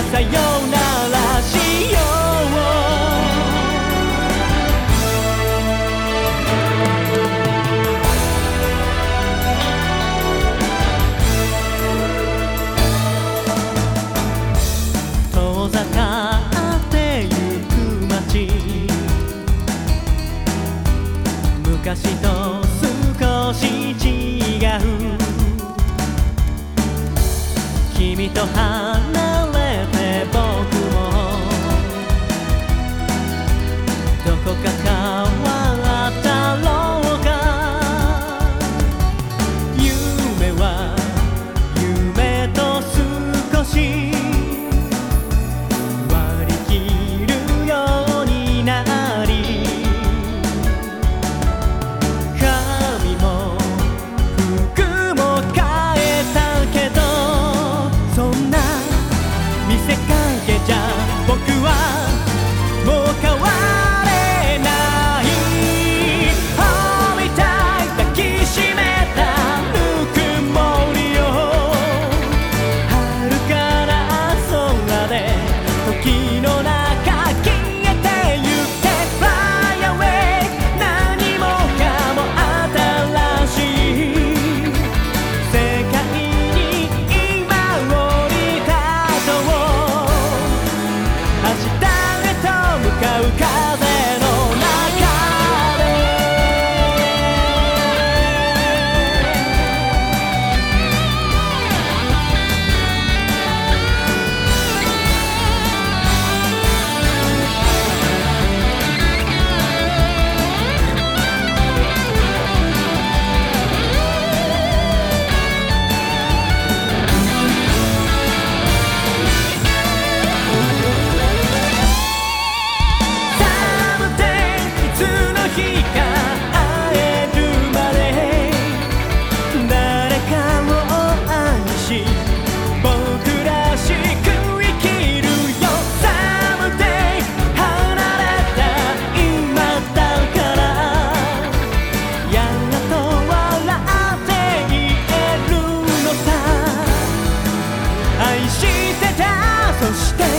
がさよならしよう」「遠ざかってゆく街」「昔と少し違う」君と離風してた。そして